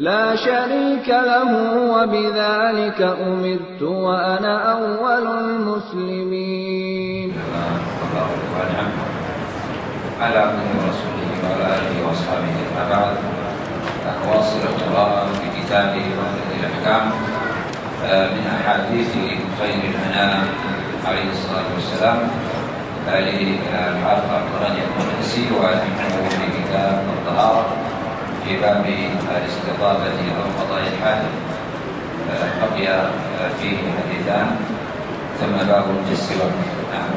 لَا شَرِيكَ لَهُ ۖ وَبِذَٰلِكَ أُمِرْتُ وَأَنَا أَوَّلُ الْمُسْلِمِينَ. على عبده ورسوله وعلى آله وأصحابه. أما بعد نواصل القراءه في كتابه عمده الأحكام من أحاديث خير الأنام عليه الصلاة والسلام. للحافظ عبد الغني المقدسي ونحن في كتاب. في باب الاستضافه أو قضاء الحاجة بقي فيه حديثان. ثم باب الجسر نعم.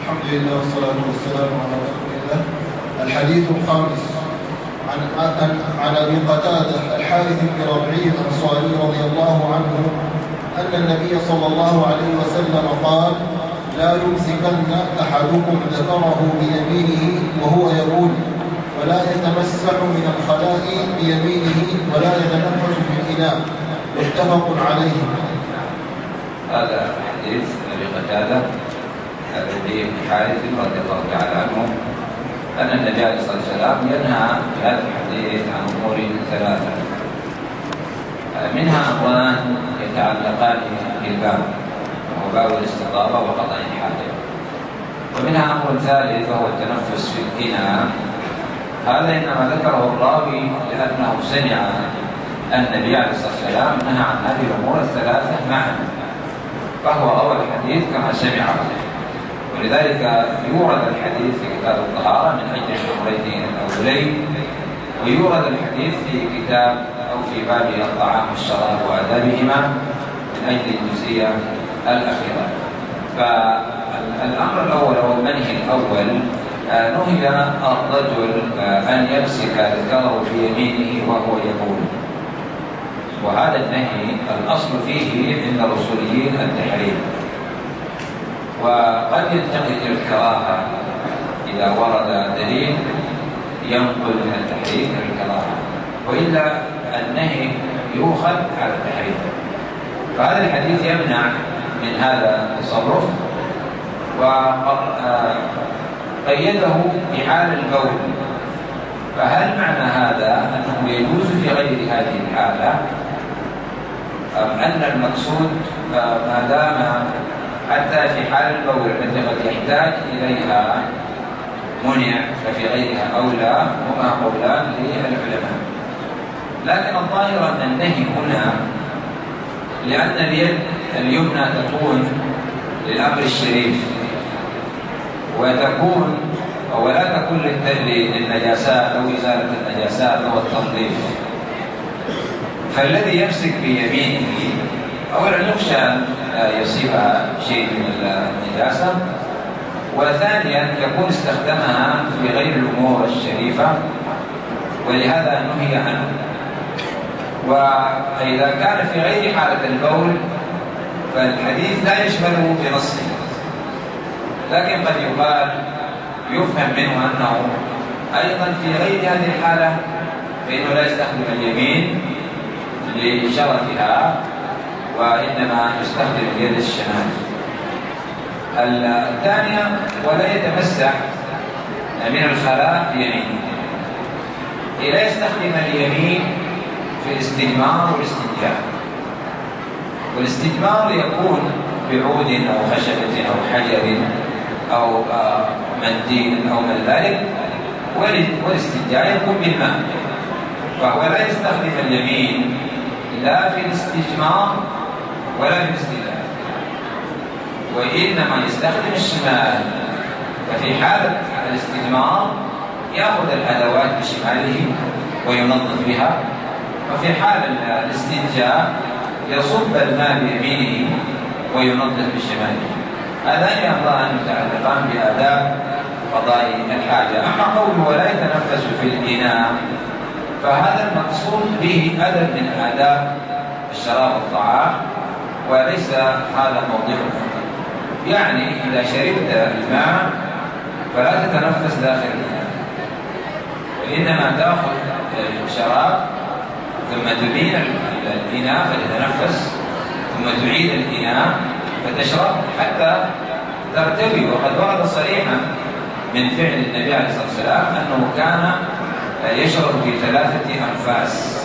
الحمد لله والصلاة والسلام على رسول الله. الحديث الخامس. عن عن أبي قتادة الحارث بن ربعي الأنصاري رضي الله عنه أن النبي صلى الله عليه وسلم قال لا يمسكن أحدكم ذكره بيمينه وهو يقول ولا يتمسح من الخلاء بيمينه ولا يتنفس في الاناء متفق عليه. هذا حديث أبي قتادة الربيع بن حارث رضي الله تعالى عنه أن النبي عليه الصلاة والسلام ينهى في هذا الحديث عن أمور ثلاثة. منها أمران يتعلقان بالباب وهو باب الاستطابة وقضاء الحاجة. ومنها أمر ثالث وهو التنفس في الإناء. هذا إنما ذكره الراوي لأنه سمع النبي عليه الصلاة والسلام نهى عن هذه الأمور الثلاثة معا فهو روى الحديث كما سمعه ولذلك يورد الحديث في كتاب الطهارة من أجل الأمرين الأولين ويورد الحديث في كتاب أو في باب الطعام والشراب وآدابهما من أجل الجزئية الأخيرة. فالأمر الأول أو المنهي الأول نهي الرجل أن يمسك ذكره في يمينه وهو يقول. وهذا النهي الأصل فيه عند الأصوليين التحريم. وقد ينتقل إلى الكراهة إذا ورد دليل ينقل من التحريم إلى الكراهة. وإلا النهي يؤخذ على التحريم. فهذا الحديث يمنع من هذا التصرف. وقيده بحال البول. فهل معنى هذا أنه يجوز في غير هذه الحالة؟ أم أن المقصود ما دام حتى في حال البول التي قد يحتاج إليها منع ففي غيرها أولى هما قولان للعلماء. لكن الظاهر أن النهي هنا لأن اليد اليمنى تكون للأمر الشريف. وتكون ولا تكون للنجاسات أو إزالة النجاسات أو التنظيف. فالذي يمسك بيمينه أولا يخشى أن يصيبها شيء من النجاسة وثانيا يكون استخدمها في غير الأمور الشريفة ولهذا نهي عنه. وإذا كان في غير حالة البول فالحديث لا يشمله بنصه. لكن قد يقال يفهم منه أنه أيضا في غير هذه الحالة فإنه لا يستخدم اليمين لشرفها وإنما يستخدم اليد الشمال. الثانية ولا يتمسح من الخلاء بيمينه. لا يستخدم اليمين في الاستجمار والاستنجاء والاستجمار يكون بعود أو خشبة أو حجر. أو منديل أو من ذلك والاستنجاء يكون بالماء فهو لا يستخدم اليمين لا في الاستجمار ولا في الاستدلال وإنما يستخدم الشمال. ففي حالة الاستجمار يأخذ الأدوات بشماله وينظف بها. وفي حال الاستنجاء يصب الماء بيمينه وينظف بشماله. هذان أمران متعلقان بآداب قضاء الحاجة. أما قوله ولا يتنفس في الإناء فهذا المقصود به أدب من آداب الشراب والطعام وليس هذا موضوعه يعني إذا شربت الماء فلا تتنفس داخل الإناء. وإنما تأخذ الشراب ثم تبين الإناء فتتنفس ثم تعيد الإناء فتشرب حتى ترتوي. وقد ورد صريحا من فعل النبي عليه الصلاة والسلام أنه كان يشرب في ثلاثة أنفاس.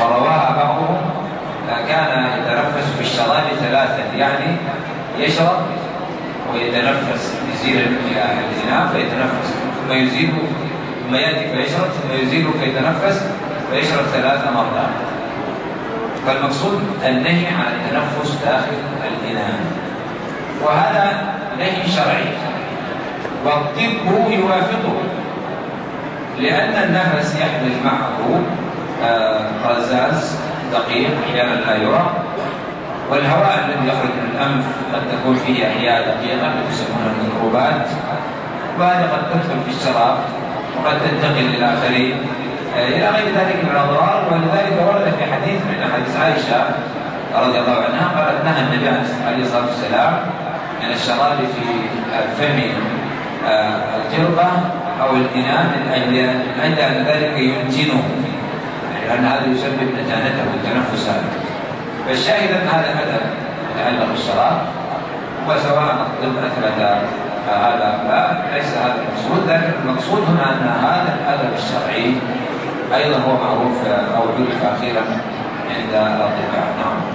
ورواها بعضهم كان يتنفس في الشراب ثلاثا يعني يشرب ويتنفس يزيل الإناء فيتنفس ثم يزيله ثم يأتي فيشرب ثم يزيله فيتنفس فيشرب ثلاث مرات. فالمقصود النهي عن التنفس داخل الإناء وهذا نهي شرعي. والطب يوافقه. لأن النفس يحمل معه آه، رزاز دقيق أحيانا لا يرى. والهواء الذي يخرج من الأنف قد تكون فيه أحياء دقيقة يسمونها الميكروبات. وهذه قد تدخل في الشراب وقد تنتقل للآخرين آه، إلى غير ذلك من الأضرار. ولذلك ورد في حديث من حديث عائشة رضي الله عنها قالت نهى النبي عليه الصلاة والسلام من الشراب في فم آه، القربة أو الإناء من أجل أجل أن ذلك ينتنه لأن هذا يسبب نتانته والتنفس هذا. فالشاهد أن هذا أدب يتعلق بالشراب وسواء الطب أثبت هذا لا ليس هذا المقصود. لكن المقصود هنا أن هذا الأدب الشرعي أيضا هو معروف أو عرف أخيرا عند الأطباء. نعم.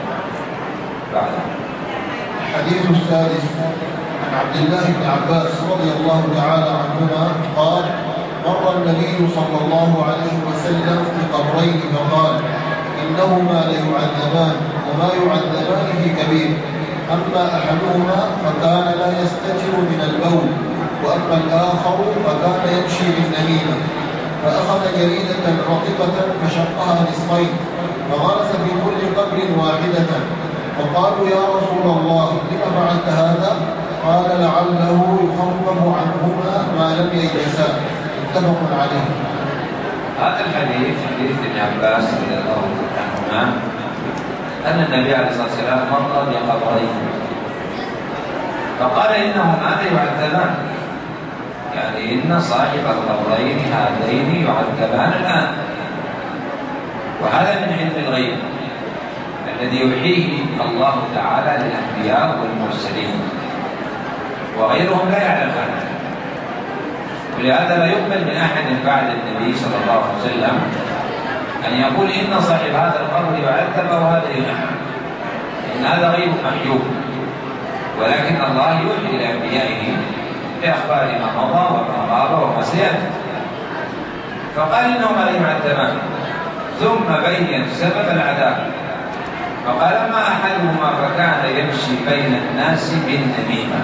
الحديث السادس عن عبد الله بن عباس رضي الله تعالى عنهما قال مر النبي صلى الله عليه وسلم في قبرين فقال إنهما ليعذبان وما يعذبان في كبير. أما أحدهما فكان لا يستتر من البول وأما الآخر فكان يمشي بالنميمة. فأخذ جريدة رطبة فشقها نصفين فغرس في كل قبر واحدة. فقالوا يا رسول الله لم فعلت هذا؟ قال لعله يخفف عنهما ما لم ييأسا متفق عليه. هذا الحديث حديث ابن عباس رضي الله عنهما أن النبي عليه الصلاة والسلام مر بقبرين. فقال إنهما يعذبان. يعني إن صاحب القبرين هذين يعذبان الآن. وهذا من علم الغيب. الذي يوحيه الله تعالى للأنبياء والمرسلين. وغيرهم لا يعلم هذا. ولهذا لا يقبل من أحد بعد النبي صلى الله عليه وسلم أن يقول إن صاحب هذا القبر يعذب وهذا ينعم إن هذا غيب محجوب. ولكن الله يوحي إلى أنبيائه بأخبار ما مضى وما غاب وما سيأتي. فقال إنهما يعذبان ثم بين سبب العذاب. فقال أما أحدهما فكان يمشي بين الناس بالنميمة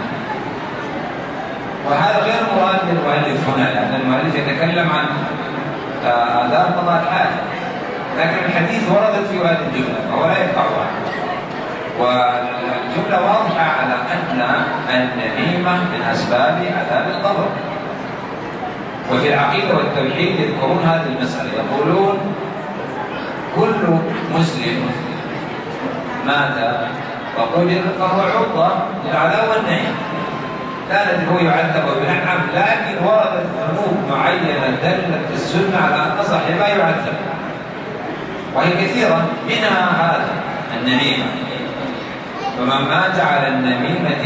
وهذا غير مراد للمؤلف هنا لأن المؤلف يتكلم عن آداب قضاء الحاجة لكن الحديث وردت في هذه الجملة فهو لا يقطعها والجملة واضحة على أن النميمة من أسباب عذاب القبر. وفي العقيدة والتوحيد يذكرون هذه المسألة يقولون كل مسلم مات وقبر فهو عرضة للعذاب والنعيم. كانت هو يعذب وينعم لكن وردت ذنوب معينة دلت السنة على أن صاحبها يعذب. وهي كثيرة منها هذا النميمة. فمن مات على النميمة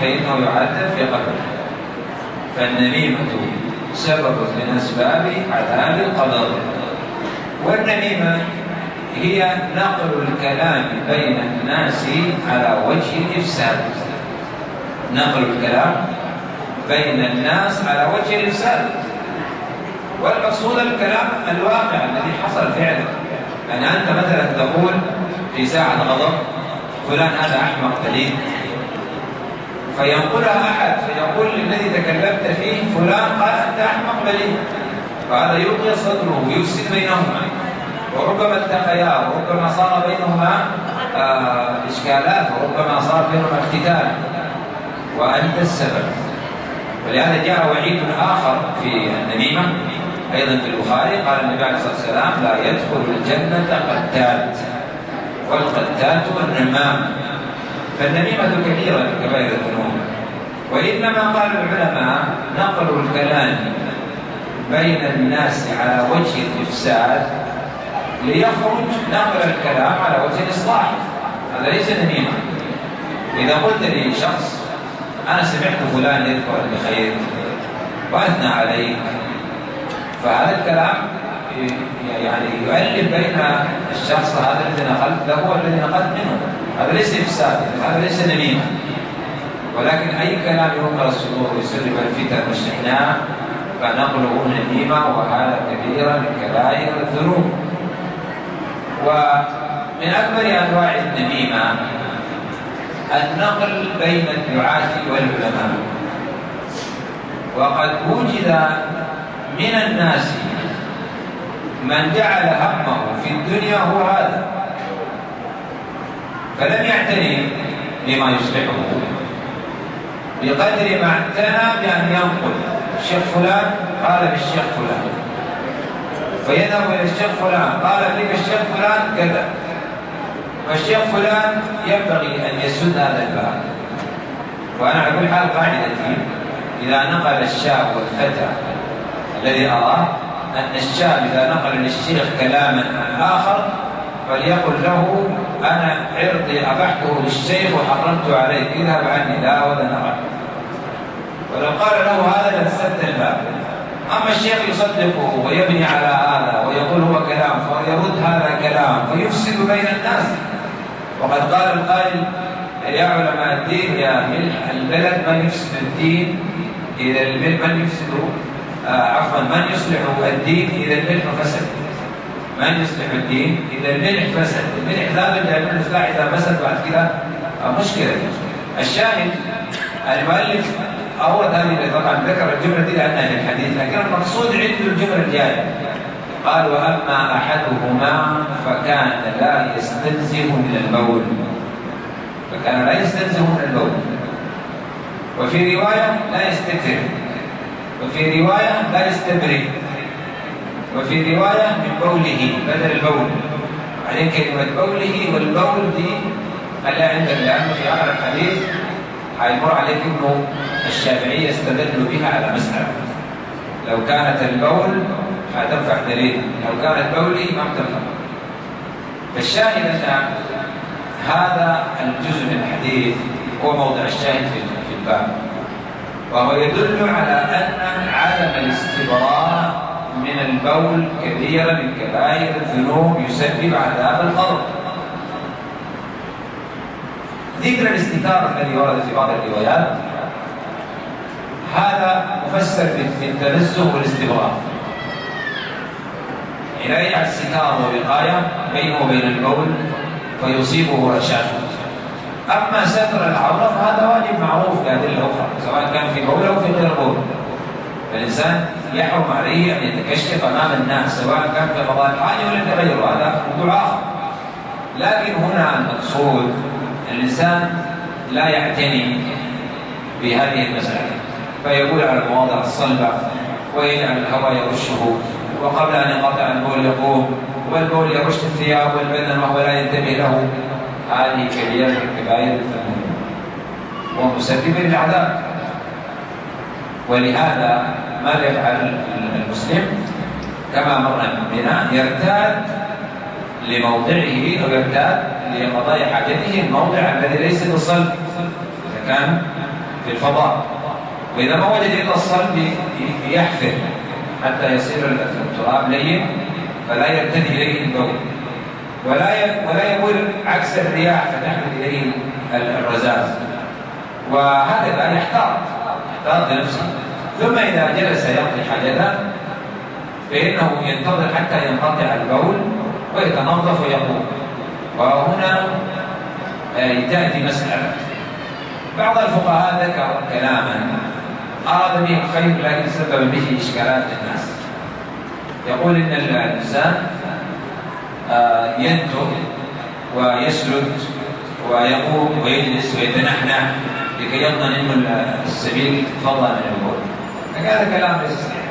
فإنه يعذب في قبره فالنميمة سبب من أسباب عذاب القبر والنميمة هي نقل الكلام بين الناس على وجه الإفساد. نقل الكلام بين الناس على وجه الإفساد. والمقصود الكلام الواقع الذي حصل فعلا. يعني أنت مثلا تقول في ساعة غضب فلان هذا أحمق دليل. فينقلها أحد فيقول للذي تكلمت فيه فلان قال أنت أحمق دليل. فهذا يلقي صدره ويفسد بينهما. وربما التقيا وربما صار بينهما آه إشكالات وربما صار بينهما اقتتال وأنت السبب. ولهذا جاء وعيد آخر في النميمة أيضا في البخاري قال النبي عليه الصلاة والسلام لا يدخل الجنة قتات والقتات النمام فالنميمة كثيرة من كبائر الذنوب. وإنما قال العلماء نقل الكلام بين الناس على وجه الإفساد ليخرج نقل الكلام على وجه الإصلاح. هذا ليس نميمة إذا قلت لي شخص أنا سمعت فلان يذكر بخير وأثنى عليك. فهذا الكلام يعني يؤلف بين الشخص هذا الذي نقلت له والذي نقلت منه. هذا ليس إفساد هذا ليس نميمة ولكن أي كلام ينقل الصدور ويسلم الفتن والشحناء فنقله نميمة وهذا كبيرة من كبائر الذنوب. ومن أكبر أنواع النميمة النقل بين الدعاة والعلماء. وقد وجد من الناس من جعل همه في الدنيا هو هذا فلم يعتني بما يصلحه بقدر ما اعتنى بأن ينقل. الشيخ فلان قال بالشيخ فلان. فيذهب إلى الشيخ فلان. قال لك الشيخ فلان كذا. والشيخ فلان ينبغي أن يسد هذا الباب. وأنا على كل حال قاعدتي إذا نقل الشاب والفتى الذي أراه أن الشاب إذا نقل للشيخ كلاما عن آخر فليقل له أنا عرضي أبحته للشيخ وحرمت عليك اذهب عني. لا ولا نرى ولو قال له هذا لسد الباب. أما الشيخ يصدقه ويبني على هذا ويقول هو كلام فيرد هذا كلام فيفسد بين الناس. وقد قال القائل يا علماء الدين يا ملح البلد من يفسد الدين إذا الملح؟ من يفسد؟ آه عفوا من يصلح الدين إذا الملح فسد؟ من يصلح الدين إذا الملح فسد؟ الملح لا بد من الإصلاح إذا فسد بعد كده مشكلة. الشاهد المؤلف أورد هذه طبعا ذكر الجملة دي لأنها في الحديث لكن المقصود عنده الجملة الجاية قال وأما أحدهما فكان لا يستنزه من البول. فكان لا يستنزه من البول. وفي رواية لا يستتر. وفي رواية لا يستبرئ. وفي رواية من بوله بدل البول. بعدين كلمة بوله والبول دي ألا عندك لأنه في آخر الحديث حيمر عليك إنه الشافعيه استدلوا بها على مسألة. لو كانت البول حتنفع دليل. لو كانت بولي ما بتنفع. فالشاهد أن هذا الجزء من الحديث هو موضع الشاهد في الباب. وهو يدل على أن عدم الاستبراء من البول كبيرة من كبائر الذنوب يسبب عذاب القبر ذكر الاستتار الذي ورد في بعض الروايات. هذا مفسر بالتنزه والاستبراء. لا يجعل الستار ووقاية بينه وبين البول فيصيبه رشاش أما ستر العورة فهذا واجب معروف بأدلة أخرى سواء كان في بول أو في غير بول فالإنسان يحرم عليه أن يتكشف أمام الناس سواء كان في قضاء الحاجة ولا في غيره هذا موضوع آخر. لكن هنا المقصود الإنسان لا يعتني بهذه المسائل فيقول على المواضع الصلبة ويجعل الهواء يرشه وقبل أن ينقطع البول يقوم والبول يرش الثياب والبدن وهو لا ينتبه له. هذه كبيرة من كبائر الذنوب ومسبب للعذاب. ولهذا ماذا يفعل المسلم كما مر بنا يرتاد لموضعه أو يرتاد لقضاء حاجته الموضع الذي ليس بالصلب إذا كان في الفضاء. وإذا ما وجد إلا الصلب يحفر حتى يصير التراب لين فلا يرتدي إليه البول. ولا ولا يقول عكس الرياح فتحمل إليه الرزاز. وهكذا يحتاط يحتاط لنفسه. ثم إذا جلس يقضي حاجته فإنه ينتظر حتى ينقطع البول ويتنظف ويقوم. وهنا آه، تأتي مسألة. بعض الفقهاء ذكر كلاما أراد به الخير لكن سبب به إشكالات للناس يقول إن الإنسان آه، ينتج ويسلد ويقوم ويجلس ويتنحنح لكي إنه السبيل فضل من البول. هذا كلام ليس صحيح.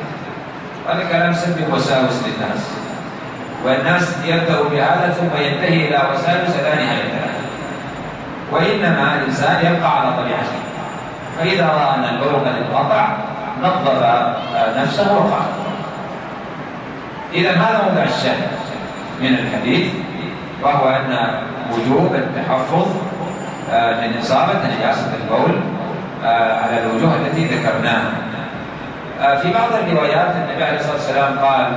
هذا كلام سلبي وساوس للناس. والناس يبدأ بهذا ثم ينتهي إلى وساوس لا نهاية وإنما الإنسان يبقى على طبيعته. فإذا رأى أن البول قد انقطع نظف نفسه وقال. إذا هذا موضع الشاهد من الحديث وهو أن وجوب التحفظ آه، من إصابة نجاسة البول آه، على الوجوه التي ذكرناها. آه، في بعض الروايات النبي عليه الصلاة والسلام قال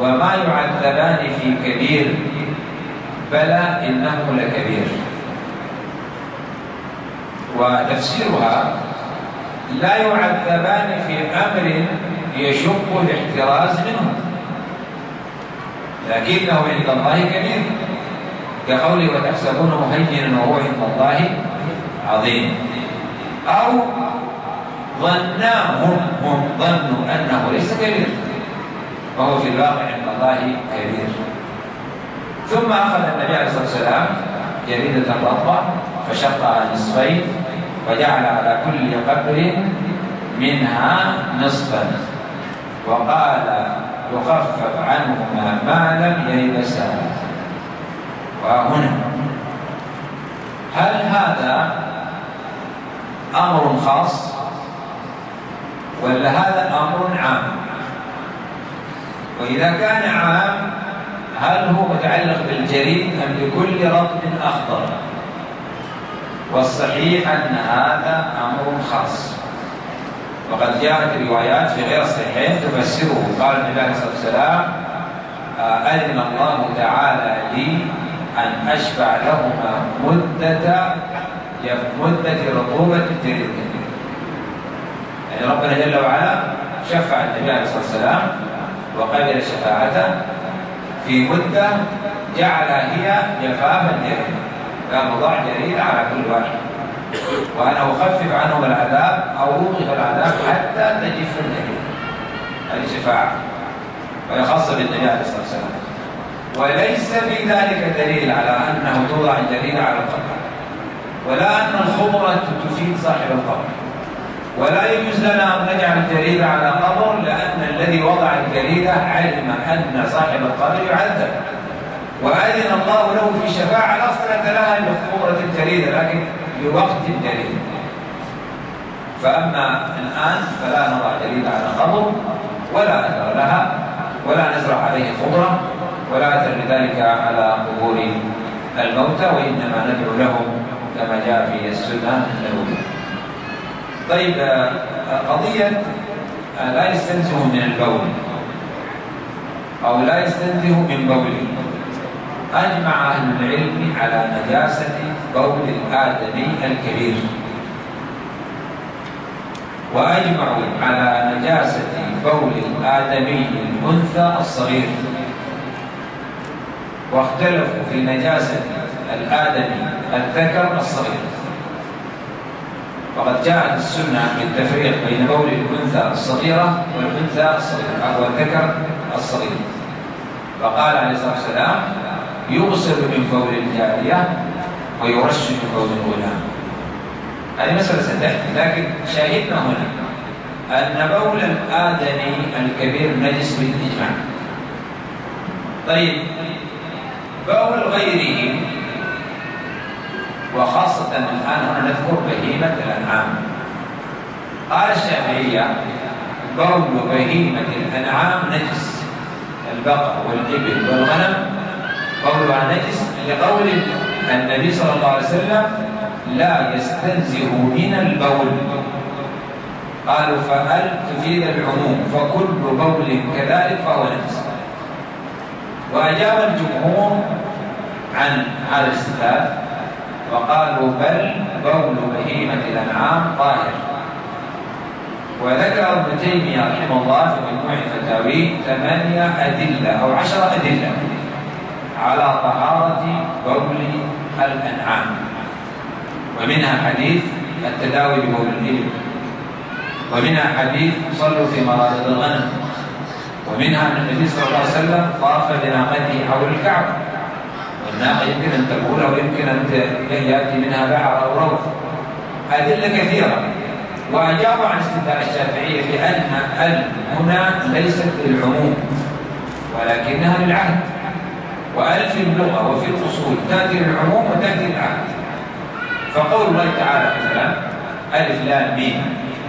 وما يعذبان في كبير بلى إنه لكبير. وتفسيرها لا يعذبان في أمر يشق الاحتراز منه. لكنه عند الله كبير. كقوله وتحسبونه هينا وهو عند الله عظيم. أو ظناهم هم ظنوا أنه ليس كبير. وهو في الواقع عند الله كبير. ثم أخذ النبي عليه الصلاة والسلام جريدة رطبة فشقها نصفين وجعل على كل قبر منها نصفا. وقال يخفف عنهما ما لم ييبسا وهنا هل هذا أمر خاص ولا هذا أمر عام؟ وإذا كان عام هل هو متعلق بالجريد أم بكل رطب أخضر؟ والصحيح أن هذا أمر خاص. وقد جاءت روايات في غير الصحيحين تفسره. قال النبي عليه الصلاة والسلام أذن الله تعالى لي أن أشفع لهما مدة مدة رطوبة الجريد. يعني ربنا جل وعلا شفع النبي عليه الصلاة والسلام وقبل شفاعته في مدة جعلها هي جفاف كان وضع جريد على كل واحد. وأنا أخفف عنهم العذاب أو أوقف العذاب حتى تجف الجريد. هذه شفاعة. وهي خاصة بالنبي عليه الصلاة والسلام. وليس في ذلك دليل على أنه توضع الجريد على القبر. ولا أن الخضرة تفيد صاحب القبر. ولا يجوز لنا أن نجعل الجريدة على قبر لأن الذي وضع الجريدة علم أن صاحب القبر يعذب. وأذن الله له في شفاعة لا صلة لها بخبرة الجريدة لكن بوقت الجريدة فأما الآن فلا نضع جريدة على قبر ولا أثر لها ولا نزرع عليه خضرة ولا أثر لذلك على قبور الموتى وإنما ندعو لهم كما جاء في السنة النبوية طيب قضية لا يستنزه من البول أو لا يستنزه من بوله أجمع أهل العلم على نجاسة بول الآدمي الكبير. وأجمعوا على نجاسة بول الآدمي الأنثى الصغير. واختلفوا في نجاسة الآدمي الذكر الصغير. وقد جاءت السنة بالتفريق بين بول الأنثى الصغيرة والأنثى الصغيرة أو الذكر الصغير. فقال عليه الصلاة والسلام يغسل من بول الجارية ويرش من بول الغلام. هذه مسألة ستأتي لكن شاهدنا هنا أن بول الآدمي الكبير نجس بالإجماع. طيب بول غيره وخاصة الآن هنا نذكر بهيمة الأنعام. قال الشافعية بول بهيمة الأنعام نجس. البقر والإبل والغنم بولها نجس لقول النبي صلى الله عليه وسلم لا يستنزه من البول. قالوا فهل تفيد العموم؟ فكل بول كذلك فهو نجس. وأجاب الجمهور عن هذا الاستدلال وقالوا بل بول بهيمة الأنعام طاهر. وذكر ابن تيمية رحمه الله في مجموع الفتاوي ثمانية أدلة أو عشر أدلة على طهارة بول الأنعام. ومنها حديث التداوي ببول الإبل. ومنها حديث صلوا في مرارض الغنم. ومنها أن النبي صلى الله عليه وسلم طاف بناقته حول الكعبة. والناقة يمكن أن تقول ويمكن أن يأتي منها بعر أو روث أدلة كثيرة. وأجابوا عن استدلال الشافعية بأن ال هنا ليست للعموم ولكنها للعهد. وأل في اللغة وفي الأصول تأتي للعموم وتأتي للعهد. فقول الله تعالى مثلا ألف لام ميم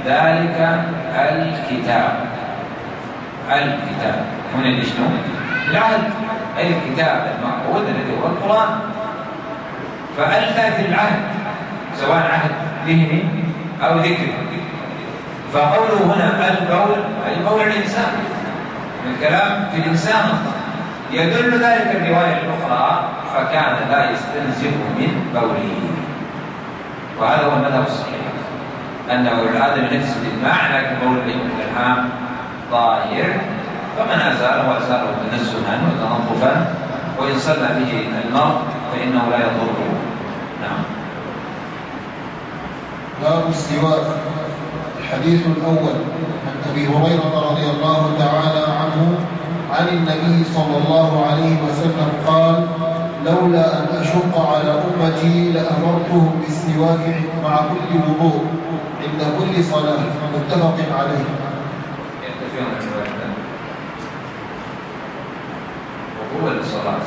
ذلك الكتاب. الكتاب. هنا لشنو؟ العهد. أي الكتاب المعهود الذي هو القرآن. فأل تأتي العهد؟ سواء عهد ذهني أو ذكري. فقوله هنا القول أي قول الإنسان الكلام في الإنسان. يدل ذلك الرواية الأخرى فكان لا يستنزف من قوله. وهذا هو المذهب الصحيح. أنه الآدم يجلس بالمعنى كقول ابن الإلهام ظاهر فمن أزاله أزاله تنزها وتنظفا وإن صلى به المرء فإنه لا يضره نعم. باب السواك. الحديث الأول. عن أبي هريرة رضي الله تعالى عنه عن النبي صلى الله عليه وسلم قال لولا أن أشق على أمتي لأمرتهم بالسواك مع كل وضوء عند كل صلاة. متفق عليه. وهو الصلاة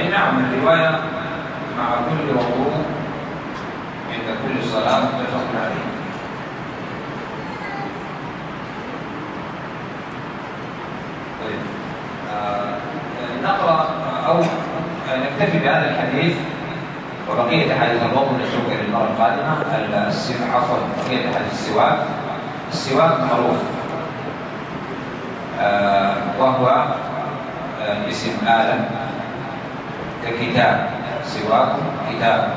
أي نعم الروايه مع كل وضوء عند كل صلاه متفق عليه طيب آه، نقرا أو نكتفي بهذا الحديث وبقيه حديث الوضوء نترك للمره القادمه السواك عفوا بقيه حديث السواك السواك معروف. آه، وهو آه، اسم آلة ككتاب. سواك كتاب.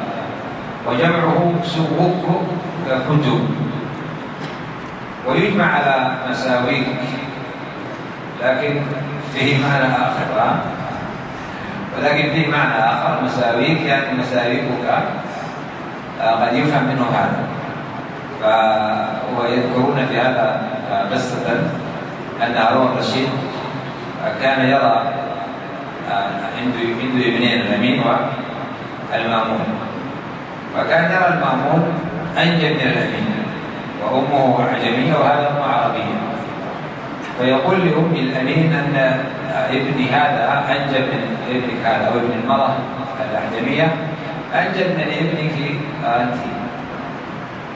وجمعه سوق ككتب ويجمع على مساويك. لكن فيه معنى آخر ولكن فيه معنى آخر مساويك. يعني مساويكك آه، قد يفهم منه هذا. ويذكرون في هذا قصة أن هارون الرشيد كان يرى عنده عنده ابنين الأمين والمامون وكان يرى المأمون أنجب من الأمين وأمه عجمية وهذا أمه عربية. فيقول لأم الأمين أن ابني هذا أنجب من ابنك هذا أو ابن المرأة الأعجمية أنجب من ابنك أنت.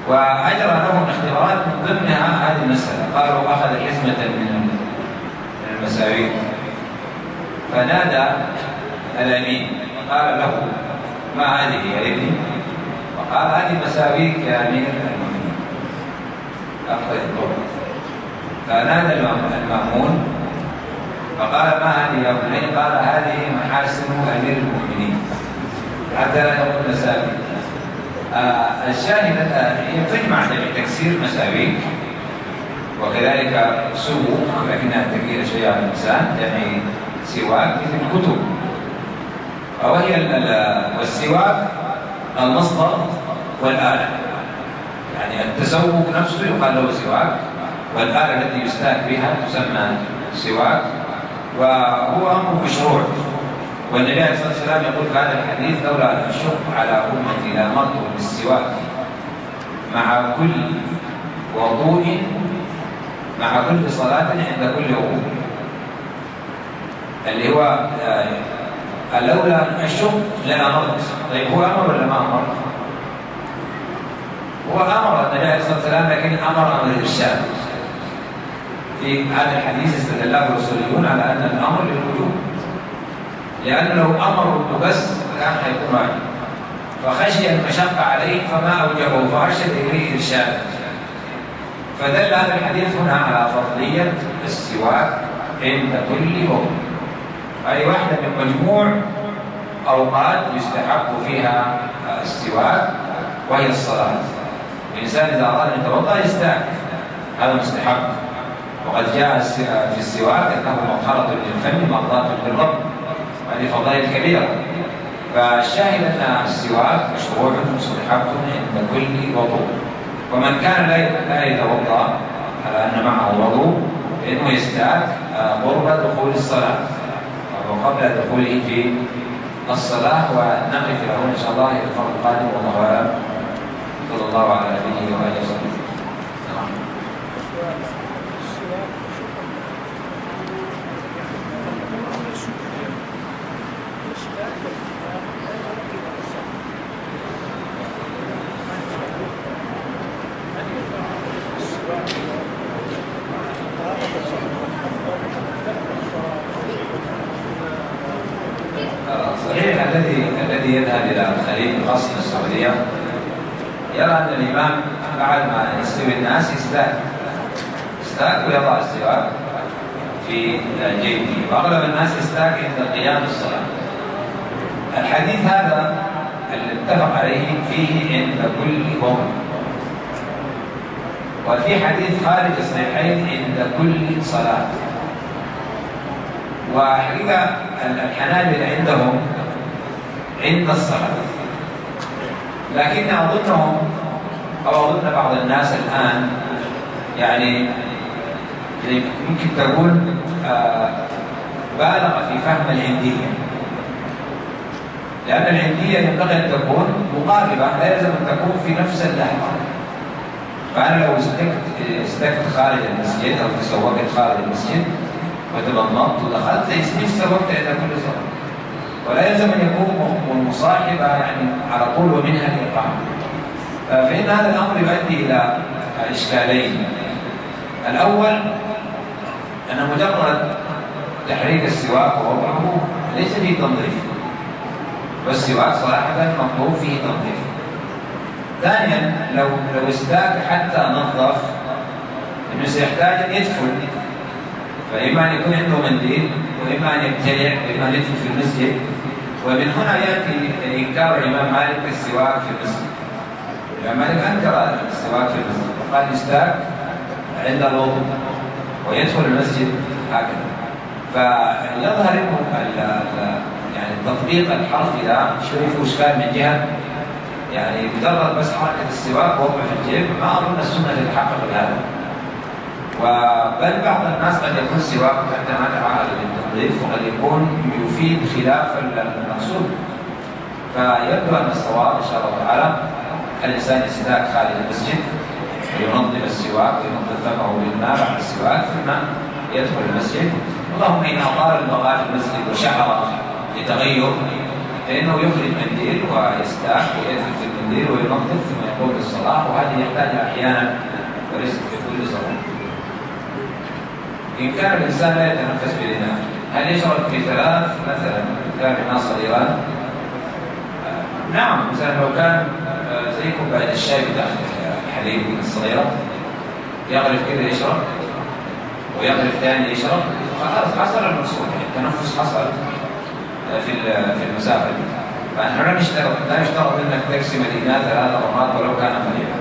وأجرى لهم اختبارات من ضمنها هذه المسألة. قالوا أخذ حزمة من المساويك فنادى الأمين وقال له ما هذه يا ابني؟ وقال هذه مساويك يا أمير المؤمنين. أخذ الضوء. فنادى المأمون فقال ما هذه يا بني؟ قال هذه محاسن أمير المؤمنين. حتى لا يقول مساويك الشاهد هي تجمع تكسير مساويك وكذلك سوق لكنها تكير شيء على الإنسان يعني سواك مثل الكتب. وهي والسواك المصدر والآلة. يعني التسوق نفسه يقال له سواك والآلة التي يستاك بها تسمى سواك وهو أمر مشروع. والنبي عليه الصلاة والسلام يقول في هذا الحديث لولا أن أشق على أمتي لأمرتهم بالسواك. مع كل وضوء مع كل صلاة عند كل وضوء. اللي هو آه، لولا أن أشق لأمرت طيب هو أمر ولا ما أمر؟ هو أمر النبي عليه الصلاة والسلام لكن أمر أمر الإرشاد. في هذا الحديث استدل الرسوليون على أن الأمر للوجوب. لأنه لو أمروا بس كان حيكون واجب فخشي المشقة عليه فما أوجبه فأرشد إليه إرشادا. فدل هذا الحديث هنا على فضلية السواك عند كل وقت أي واحدة من مجموع أوقات يستحق فيها السواك وهي الصلاة. الإنسان إذا أراد أن يتوضأ يستاك هذا مستحق. وقد جاء في السواك أنه مطهرة للفم مرضاة للرب. هذه فضائل كبيرة. فالشاهد أن السواك مشروع مستحب عند كل وضوء. ومن كان لا يتوضأ على أن معه وضوء فإنه يستاك آه، قرب دخول الصلاة. أو قبل دخوله في الصلاة ونقف له إن شاء الله الفرق القادم والله اعلم صلى الله على نبيه وآله وصحبه صحيح الذي الذي يذهب إلى الخليج خاصه السعوديه يرى ان الامام بعد ما يستوي الناس يستاك يستاك ويضع السواك في واغلب الناس يستاك عند قيام الصلاة. الحديث هذا اللي اتفق عليه فيه عند كل وضوء وفي حديث خارج الصحيحين عند كل صلاة. وحقيقة الحنابلة عندهم عند الصلاة. لكن أظنهم أو أظن بعض الناس الآن يعني ممكن تقول آه بالغ في فهم العندية لأن العندية ينبغي أن تكون مقاربة لا يلزم أن تكون في نفس اللحظة. فأنا لو استكت استكت خارج المسجد أو تسوقت خارج المسجد وتبضمضت ودخلت ليس وقت عند كل صلاة. ولا يلزم أن يكون مصاحبة يعني على طول ومنها الإقامة. فإن هذا الأمر يؤدي إلى إشكالين. الأول أن مجرد تحريك السواك ووضعه ليس فيه تنظيف. والسواك صراحة مطلوب فيه تنظيف. ثانيا لو لو استاك حتى نظف إنه سيحتاج ان يدخل فإما أن يكون عنده منديل وإما أن يبتلع وإما أن يدخل في المسجد. ومن هنا يأتي إنكار الإمام مالك السواك في المسجد. الإمام مالك أنكر السواك في المسجد. وقال يستاك عند الوضوء ويدخل المسجد هكذا. فيظهر لكم يعني التطبيق الحرفي شوي في إشكال من جهة. يعني مجرد بس حركة السواك ووضعه في الجيب ما أظن السنة تتحقق بهذا. وبل بعض الناس قد يكون سواك حتى ما تعهد بالتنظيف وقد يكون يفيد خلاف المقصود. فيبدو أن الصواب إن شاء الله تعالى الإنسان يستاك خارج المسجد وينظف السواك وينظف فمه بالماء بعد السواك ثم يدخل المسجد. اللهم ان اطال البقاء في المسجد وشعر بتغير فإنه يخرج منديل ويستاك ويدخل في المنديل وينظف ثم يقوم بالصلاة وهذه يحتاج أحيانا وليس في كل صلاة إن كان الإنسان لا يتنفس بالإناء هل يشرب في ثلاث مثلا كان الناس صغيران؟ آه، نعم مثلا لو كان آه، زي كوباية الشاي بتاعت الحليب الصغيرة يغرف كذا يشرب ويغرف ثاني يشرب خلاص حصل المقصود يعني التنفس حصل آه، في في المسافة دي. فنحن لا نشترط لا يشترط إنك تقسم الإناء ثلاث مرات ولو كان قليلا.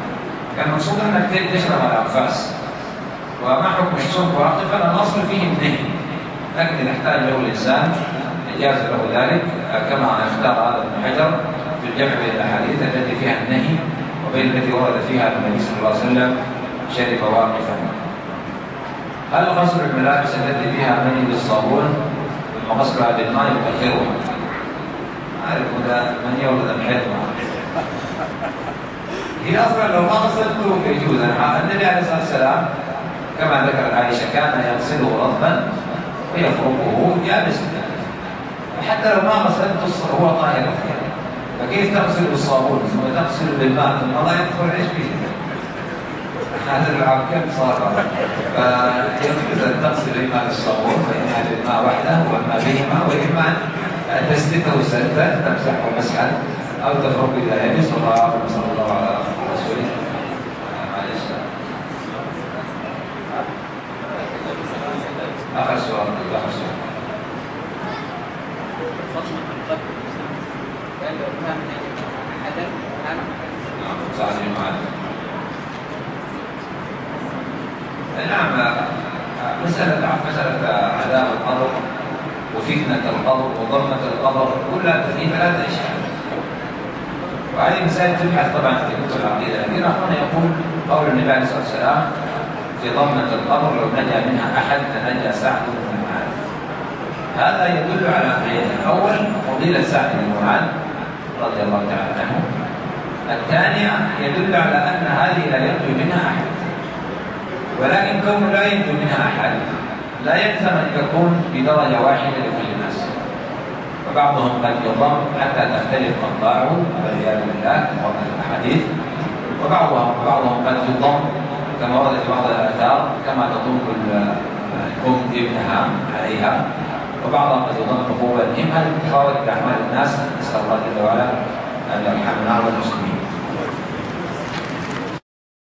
كان المقصود إنك تشرب الأنفاس. وما حكم الشرب واقفا الاصل فيه النهي لكن اذا احتاج له الإنسان جاز له ذلك كما اختار هذا ابن حجر في الجمع بين الأحاديث التي فيها النهي وبين التي ورد فيها النبي صلى الله عليه وسلم شرب واقفا. هل غسل الملابس التي فيها مني بالصابون ثم غسلها بالماء يطهرها؟ عارف هذا مني ولا دم حيض هي أصلا لو ما غسلته يجوز النبي عليه الصلاة والسلام كما ذكرت عائشة كان يغسله رطبا ويفركه يابسا حتى لو ما غسلته هو طاهر. فكيف تغسل بالصابون؟ ثم تغسل بالماء ثم لا يدخل؟ إيش فيه؟ هذا العب كم صار؟ فيجوز أن تغسل اما بالصابون واما بالماء وحده واما بهما واما ان تسلكه سلتا تمسحه مسحا أو اذا يبس والله صلى الله على رسوله. آخر سؤال آخر سؤال. نعم مسألة مسألة عذاب القبر وفتنة القبر وضمة القبر كلها تفيد ثلاثة أشياء وهذه مسائل تبحث طبعا في كتب العقيدة لكن هنا يقول قول النبي عليه الصلاة والسلام في ضمة القبر لو نجا منها أحد لنجا سعد بن معاذ. هذا يدل على أمرين الأول فضيلة سعد بن معاذ رضي الله تعالى عنه. الثانية يدل على أن هذه لا ينجو منها أحد. ولكن كون لا ينجو منها أحد لا يلزم أن تكون بدرجة واحدة لكل الناس. فبعضهم قد يضم حتى تختلف أنظاره والعياذ بالله ومن الأحاديث. وبعضهم بعضهم قد يضم كما ورد في بعض الآثار كما تضم الأم ابنها عليها. وبعضهم قد يضم قبوبا هذه متفاوت بأعمال الناس نسأل الله جل وعلا أن يرحمنا والمسلمين